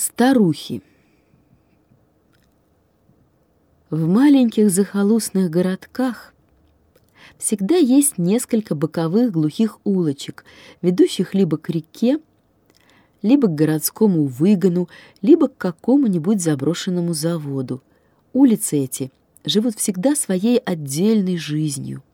Старухи. В маленьких захолустных городках всегда есть несколько боковых глухих улочек, ведущих либо к реке, либо к городскому выгону, либо к какому-нибудь заброшенному заводу. Улицы эти живут всегда своей отдельной жизнью.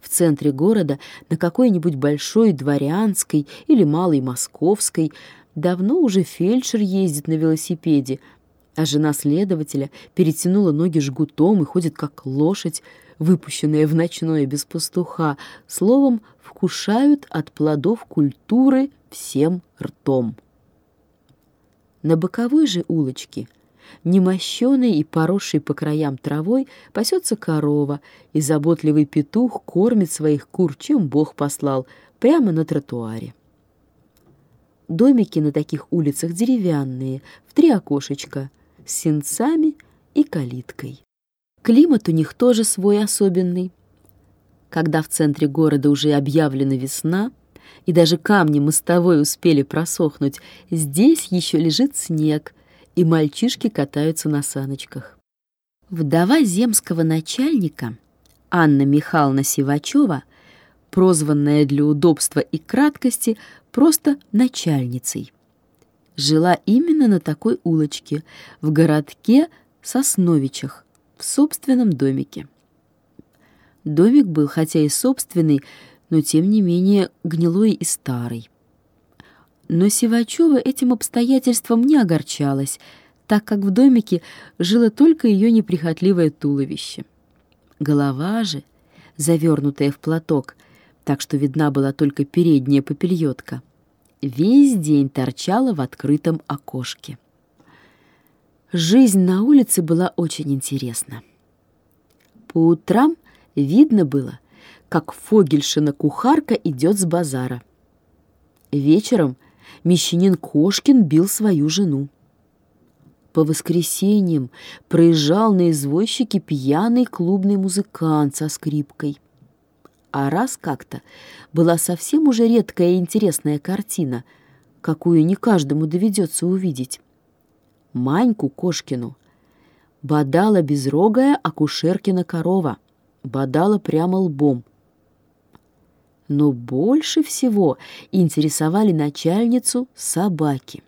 В центре города, на какой-нибудь большой дворянской или малой московской – Давно уже фельдшер ездит на велосипеде, а жена следователя перетянула ноги жгутом и ходит как лошадь, выпущенная в ночное без пастуха, словом, вкушают от плодов культуры всем ртом. На боковой же улочке, немощенной и поросшей по краям травой, пасется корова, и заботливый петух кормит своих кур, чем Бог послал, прямо на тротуаре. Домики на таких улицах деревянные, в три окошечка, с сенцами и калиткой. Климат у них тоже свой особенный. Когда в центре города уже объявлена весна, и даже камни мостовой успели просохнуть, здесь еще лежит снег, и мальчишки катаются на саночках. Вдова земского начальника Анна Михайловна Сивачева, прозванная для удобства и краткости просто начальницей. Жила именно на такой улочке, в городке Сосновичах, в собственном домике. Домик был, хотя и собственный, но тем не менее гнилой и старый. Но Сивачева этим обстоятельством не огорчалась, так как в домике жило только ее неприхотливое туловище. Голова же, завернутая в платок, так что видна была только передняя попельотка, весь день торчала в открытом окошке. Жизнь на улице была очень интересна. По утрам видно было, как Фогельшина-кухарка идет с базара. Вечером мещанин Кошкин бил свою жену. По воскресеньям проезжал на извозчике пьяный клубный музыкант со скрипкой. А раз как-то была совсем уже редкая и интересная картина, какую не каждому доведется увидеть. Маньку Кошкину бодала безрогая акушеркина корова, бодала прямо лбом. Но больше всего интересовали начальницу собаки.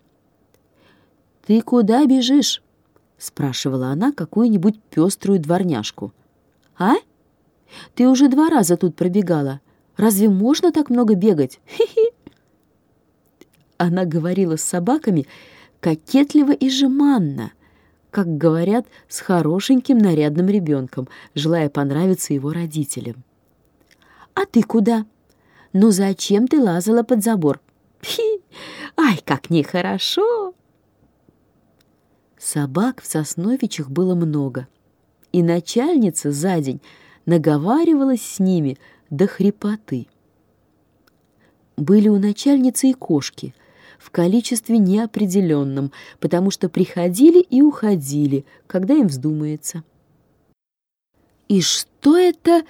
«Ты куда бежишь?» — спрашивала она какую-нибудь пеструю дворняжку. «А?» Ты уже два раза тут пробегала. Разве можно так много бегать? Хи-хи!» Она говорила с собаками кокетливо и жеманно, как говорят с хорошеньким нарядным ребенком, желая понравиться его родителям. «А ты куда? Ну зачем ты лазала под забор? Хи! Ай, как нехорошо!» Собак в Сосновичах было много, и начальница за день — наговаривалась с ними до хрипоты. Были у начальницы и кошки, в количестве неопределенном, потому что приходили и уходили, когда им вздумается. «И что это,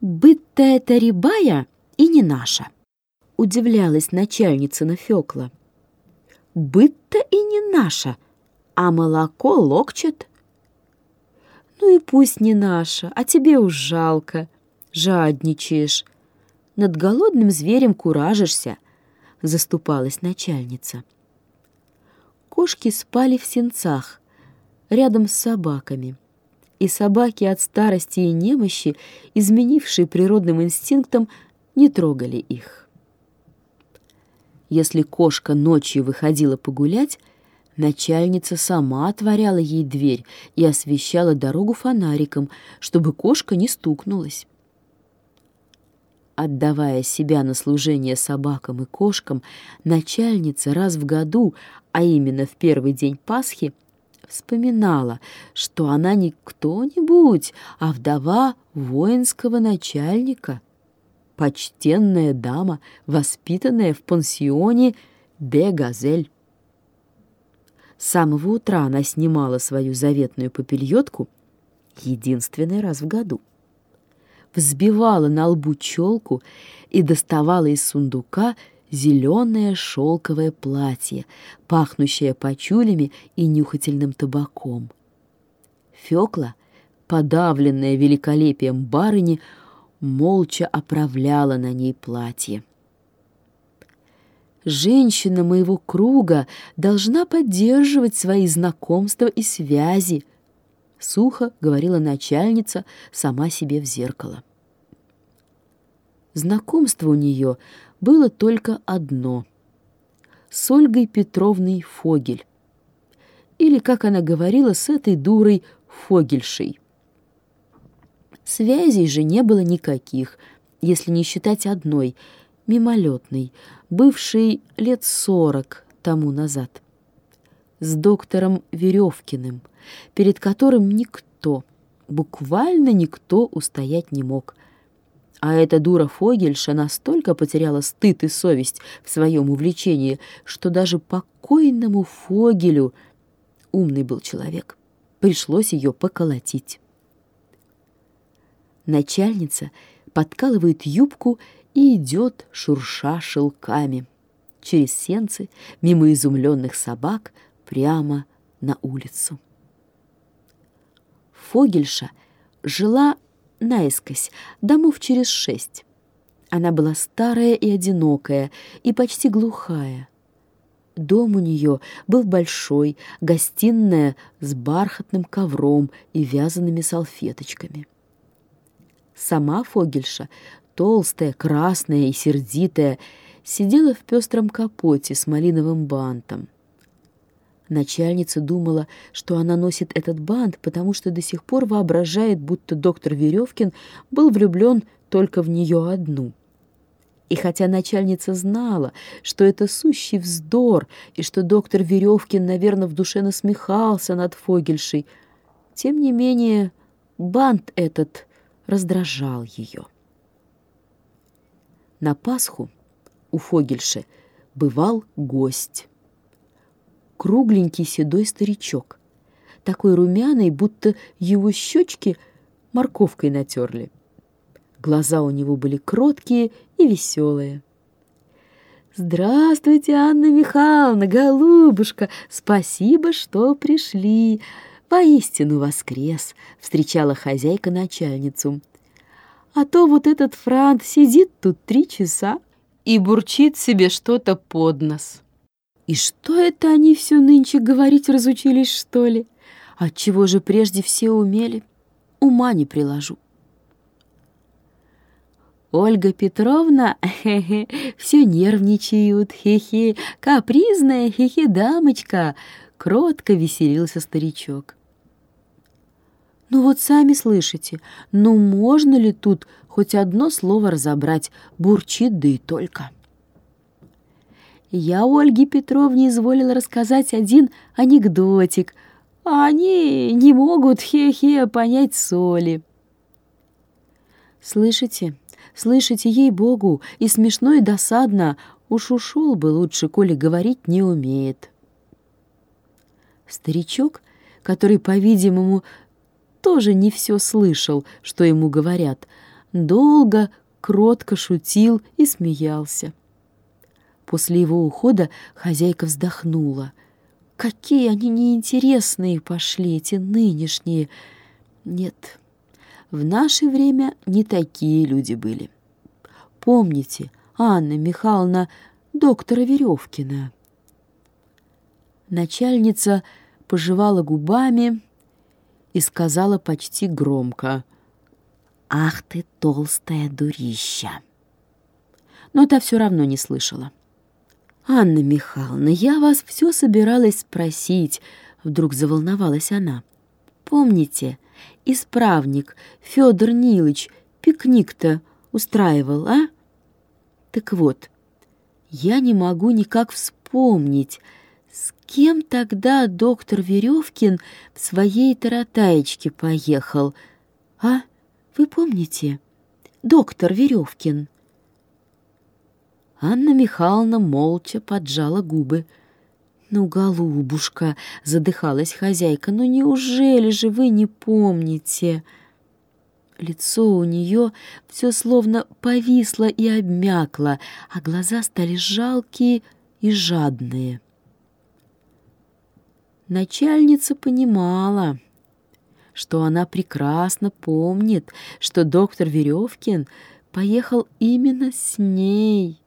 быть-то это рябая и не наша?» — удивлялась начальница на Фёкла. «Быть-то и не наша, а молоко локчет». Ну и пусть не наша, а тебе уж жалко. Жадничаешь. Над голодным зверем куражишься, заступалась начальница. Кошки спали в сенцах, рядом с собаками. И собаки от старости и немощи, изменившие природным инстинктом, не трогали их. Если кошка ночью выходила погулять, Начальница сама отворяла ей дверь и освещала дорогу фонариком, чтобы кошка не стукнулась. Отдавая себя на служение собакам и кошкам, начальница раз в году, а именно в первый день Пасхи, вспоминала, что она не кто-нибудь, а вдова воинского начальника, почтенная дама, воспитанная в пансионе де Газель. С самого утра она снимала свою заветную попельотку единственный раз в году. Взбивала на лбу челку и доставала из сундука зеленое шелковое платье, пахнущее пачулями и нюхательным табаком. Фёкла, подавленная великолепием барыни, молча оправляла на ней платье. Женщина моего круга должна поддерживать свои знакомства и связи, сухо говорила начальница сама себе в зеркало. Знакомство у нее было только одно — с Ольгой Петровной Фогель. Или, как она говорила, с этой дурой Фогельшей. Связей же не было никаких, если не считать одной, мимолетной, бывшей лет сорок тому назад. С доктором Веревкиным, перед которым никто, буквально никто устоять не мог. А эта дура Фогельша настолько потеряла стыд и совесть в своем увлечении, что даже покойному Фогелю, умный был человек, пришлось ее поколотить. Начальница подкалывает юбку и идет, шурша шелками, через сенцы, мимо изумленных собак, прямо на улицу. Фогельша жила наискось, домов через шесть. Она была старая и одинокая, и почти глухая. Дом у нее был большой, гостиная с бархатным ковром и вязаными салфеточками. Сама Фогельша, толстая, красная и сердитая, сидела в пестром капоте с малиновым бантом. Начальница думала, что она носит этот бант, потому что до сих пор воображает, будто доктор Веревкин был влюблен только в нее одну. И хотя начальница знала, что это сущий вздор, и что доктор Веревкин, наверное, в душе насмехался над Фогельшей, тем не менее бант этот раздражал ее. На Пасху у Фогельши бывал гость. Кругленький седой старичок, такой румяный, будто его щечки морковкой натерли. Глаза у него были кроткие и веселые. «Здравствуйте, Анна Михайловна, голубушка! Спасибо, что пришли!» «Поистину воскрес!» — встречала хозяйка начальницу. «А то вот этот Франт сидит тут три часа и бурчит себе что-то под нос. И что это они все нынче говорить разучились, что ли? Отчего же прежде все умели? Ума не приложу». Ольга Петровна, хе-хе, все нервничают, хе-хе, капризная, хе-хе, дамочка, кротко веселился старичок. Ну вот сами слышите, ну можно ли тут хоть одно слово разобрать, бурчит да и только. Я Ольге Петровне изволила рассказать один анекдотик, а они не могут хе-хе понять соли. Слышите, слышите, ей-богу, и смешно, и досадно, уж ушел бы лучше, коли говорить не умеет. Старичок, который, по-видимому, тоже не все слышал, что ему говорят. Долго, кротко шутил и смеялся. После его ухода хозяйка вздохнула. Какие они неинтересные пошли, эти нынешние. Нет, в наше время не такие люди были. Помните, Анна Михайловна, доктора Веревкина. Начальница пожевала губами, и сказала почти громко «Ах ты, толстая дурища!» Но та все равно не слышала. «Анна Михайловна, я вас все собиралась спросить», — вдруг заволновалась она. «Помните, исправник Федор Нилыч пикник-то устраивал, а? Так вот, я не могу никак вспомнить, с кем тогда доктор Веревкин в своей таратаечке поехал? А, вы помните? Доктор Веревкин. Анна Михайловна молча поджала губы. «Ну, голубушка!» — задыхалась хозяйка. «Ну, неужели же вы не помните?» Лицо у нее все словно повисло и обмякло, а глаза стали жалкие и жадные. Начальница понимала, что она прекрасно помнит, что доктор Веревкин поехал именно с ней,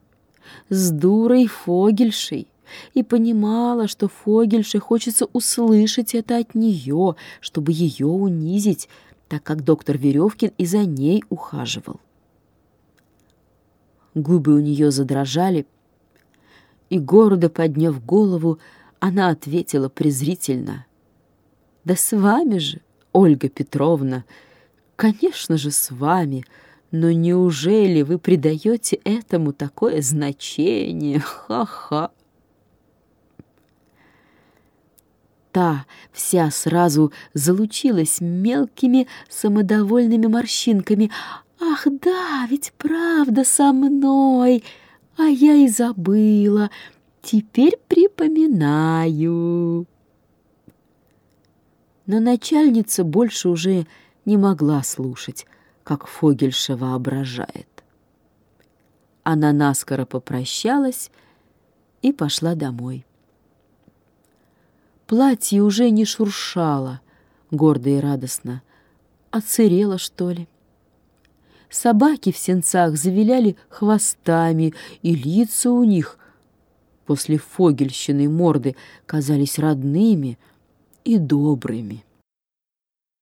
с дурой Фогельшей, и понимала, что Фогельше хочется услышать это от нее, чтобы ее унизить, так как доктор Веревкин и за ней ухаживал. Губы у нее задрожали, и, гордо подняв голову, она ответила презрительно. «Да с вами же, Ольга Петровна, конечно же, с вами, но неужели вы придаете этому такое значение? Ха-ха!» Та вся сразу залучилась мелкими самодовольными морщинками. «Ах да, ведь правда со мной! А я и забыла!» Теперь припоминаю. Но начальница больше уже не могла слушать, как Фогельша воображает. Она наскоро попрощалась и пошла домой. Платье уже не шуршало, гордо и радостно, оцерело, что ли. Собаки в сенцах завиляли хвостами, и лица у них после фогельщины морды казались родными и добрыми.